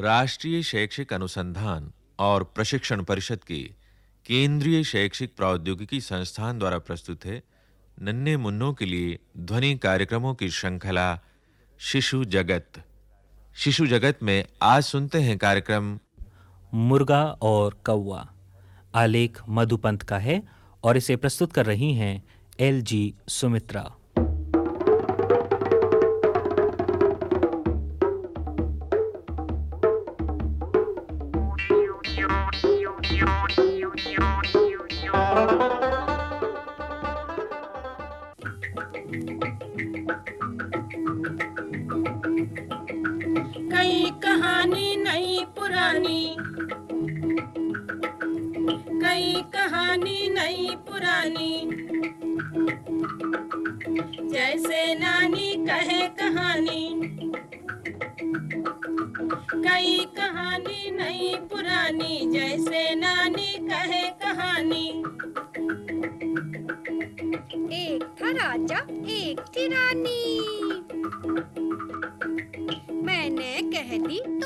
राष्ट्रीय शैक्षिक अनुसंधान और प्रशिक्षण परिषद के केंद्रीय शैक्षिक प्रौद्योगिकी संस्थान द्वारा प्रस्तुत है। नन्हे मुन्नों के लिए ध्वनि कार्यक्रमों की श्रृंखला शिशु जगत। शिशु जगत में आज सुनते हैं कार्यक्रम मुर्गा और कौवा। आलेख मधुपंत का है और इसे प्रस्तुत कर रही हैं एल जी सुमित्रा। नई पुरानी। जैसे नानी कहे कहानी। कई कहानी नई पुरानी, जैसे नानी कहे कहानी। एक था राजा, एक थी रानी। मैंने कह दी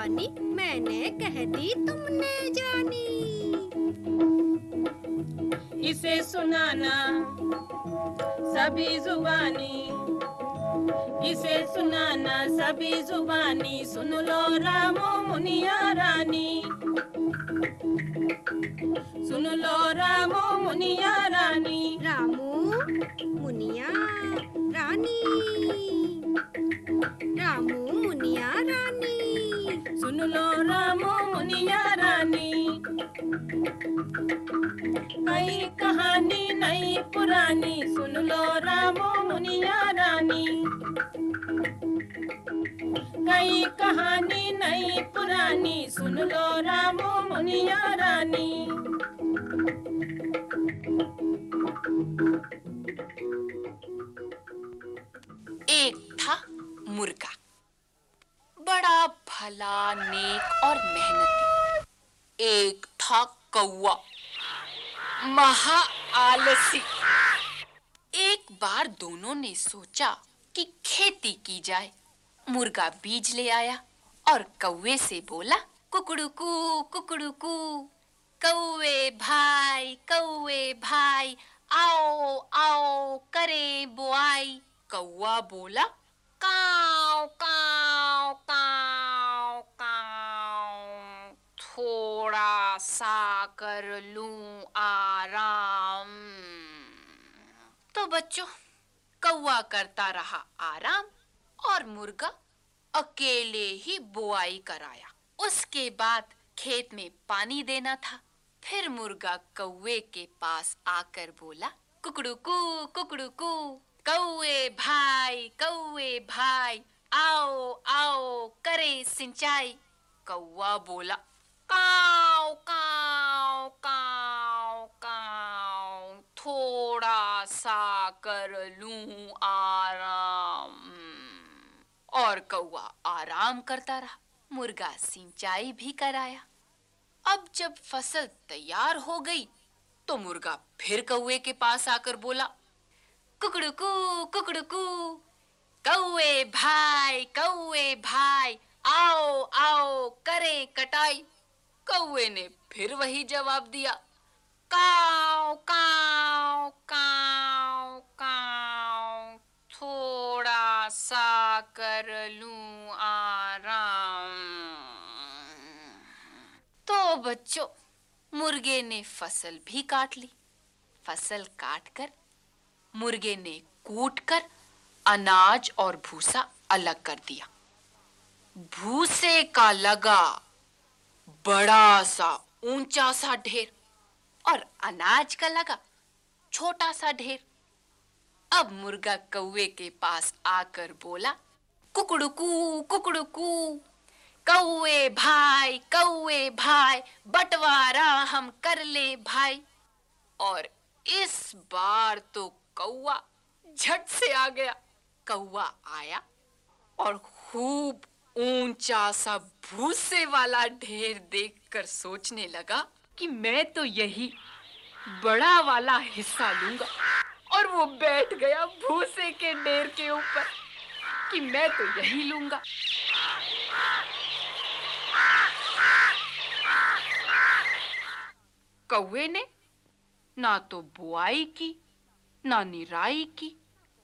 रानी मैंने कह दी तुमने जानी। इसे सुनाना सभी जुबानी। इसे सुनाना सभी जुबानी, सुन लो रामो मुनिया रानी। सुन लो रामो मुनिया पुरानी सुन लो रामो मुनिया रानी। कई कहानी नई पुरानी, सुन लो रामो मुनिया रानी। एक था मुर्गा। बड़ा भला, नेक और मेहनती। एक था कौवा। महा आलसी। बार दोनों ने सोचा कि खेती की जाए। मुर्गा बीज ले आया और कौवे से बोला, कुकड़ुकू कुकड़ुकू, कौवे भाई कौवे भाई, आओ आओ, करें बुआई। कौवा बोला काव काव काव काव थोड़ा सा कर लूँ आराम। बच्चों, कौवा करता रहा आराम और मुर्गा अकेले ही बुआई कराया। उसके बाद खेत में पानी देना था। फिर मुर्गा कौवे के पास आकर बोला कुकड़ुकू कुकड़ुकू कौवे भाई कौवे भाई, आओ आओ, करें सिंचाई। कौवा बोला काव काव सा कर लूँ आराम। और कौवा आराम करता रहा, मुर्गा सिंचाई भी कराया। अब जब फ़सल तैयार हो गई तो मुर्गा फिर कौवे के पास आकर बोला, कुकड़ुकू कुकड़ुकू, कौवे भाई कौवे भाई, आओ आओ, करें कटाई। कौवे ने फिर वही जवाब दिया काव काव काव काव थोड़ा सा कर लूँ आराम। तो बच्चों, मुर्गे ने फ़सल भी काट ली। फ़सल काट कर मुर्गे ने कूट कर अनाज और भूसा अलग कर दिया। भूसे का लगा बड़ा सा, ऊँचा सा ढेर और अनाज का लगा छोटा सा ढेर। अब मुर्गा कौवे के पास आकर बोला, कुकड़ुकू कुकड़ुकू, कौवे भाई कौवे भाई, बंटवारा हम कर ले भाई। और इस बार तो कौवा झट से आ गया। कौवा आया और खूब ऊँचा सा भूसे वाला ढेर देखकर सोचने लगा कि मैं तो यही बड़ा वाला हिस्सा लूँगा। और वो बैठ गया भूसे के ढेर के ऊपर कि मैं तो यही लूँगा। कौए ने ना तो बुआई की, ना निराई की,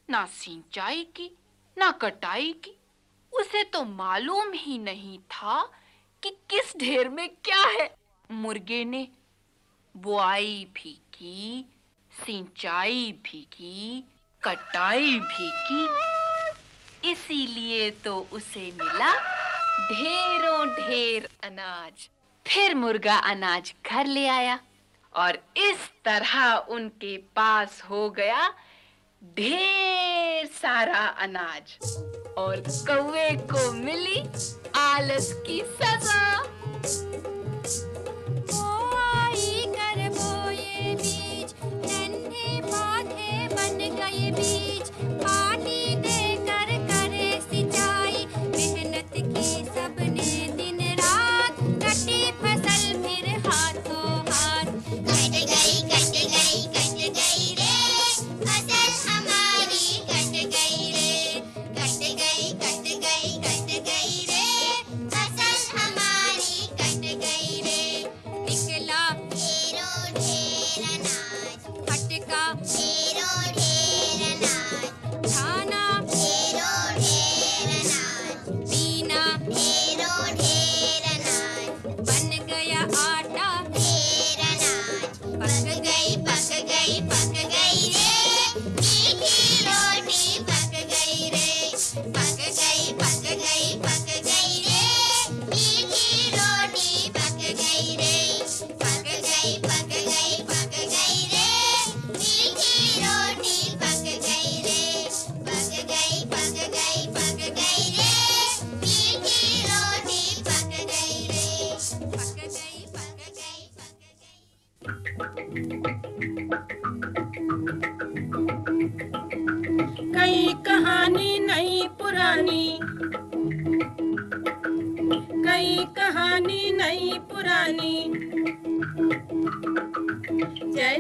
ना सिंचाई की, ना कटाई की। उसे तो मालूम ही नहीं था कि किस ढेर में क्या है। मुर्गे ने बुआई भी की सिंचाई भी की कटाई भी की इसीलिए तो उसे मिला ढेरों ढेर अनाज। फिर मुर्गा अनाज घर ले आया और इस तरह उनके पास हो गया ढेर सारा अनाज और कौवे को मिली आलस की सजा।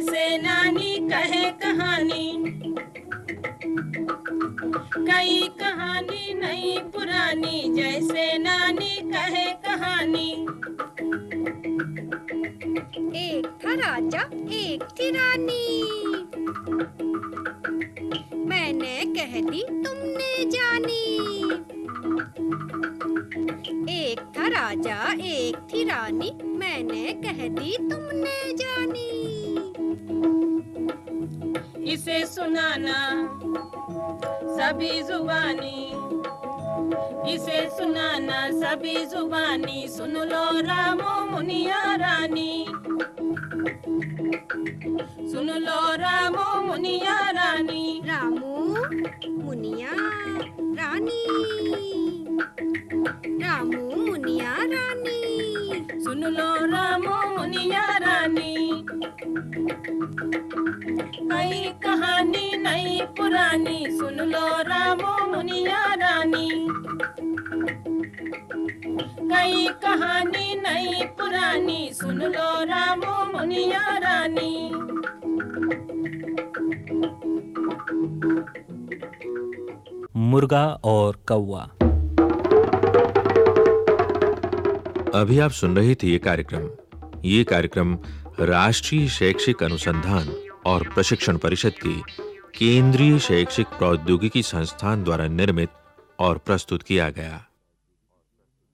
जैसे नानी कहे कहानी। कई कहानी नई पुरानी जैसे नानी कहे कहानी। एक था राजा, एक थी रानी। मैंने कह दी तुमने जानी। एक था राजा, एक थी रानी, मैंने कह दी तुमने जानी। इसे सुनाना सभी जुबानी। इसे सुनाना सभी जुबानी। सुन लो रामो मुनिया रानी। सुन लो रामो मुनिया रानी। रामो मुनिया रानी। कई कहानी नई पुरानी। सुन लो रामो मुनिया रानी। मुर्गा और कौवा। अभी आप सुन रहे थे ये कार्यक्रम। ये कार्यक्रम राष्ट्रीय शैक्षिक अनुसंधान और प्रशिक्षण परिषद के केंद्रीय शैक्षिक प्रौद्योगिकी संस्थान द्वारा निर्मित और प्रस्तुत किया गया।